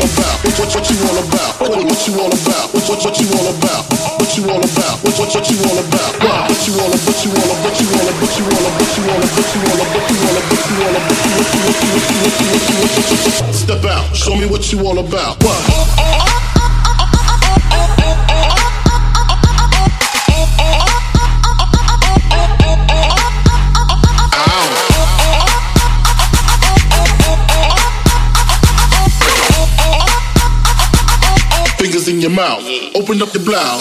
all about? What, what, what you all about? What, what you all about? What, what, what you all about? What you all about? What, what, what you all about? What you all, about? what you all, about? what you all, about? what you all, about? what you all, all, what you all, all, what you all, you, what you, what you, what you, what you, what you, what you, Step out, show me what you all about. What? In your mouth. Open up your blouse.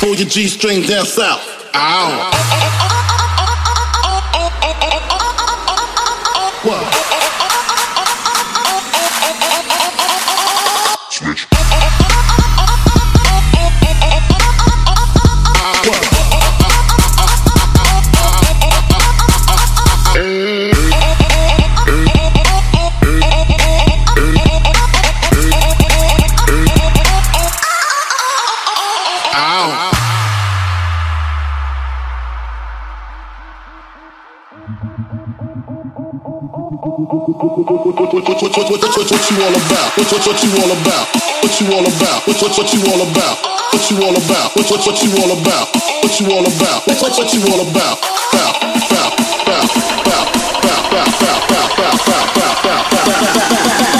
Pull your G string down south. Ow. What, you all about? What, you all about? What you all about? What, you all about? What you all about? What, you all about? What you all about? What, you all about? Bow, bow, bow, bow, bow, bow, bow, bow, bow, bow, bow, bow,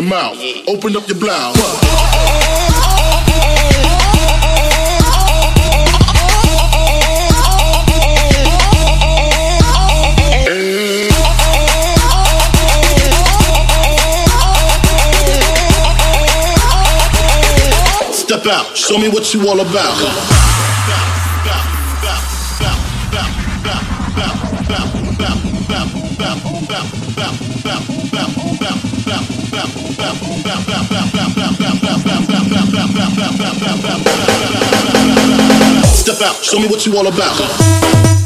your mouth. Open up your blouse. Step out. Show me what you all about. Step out. Show me what you all about.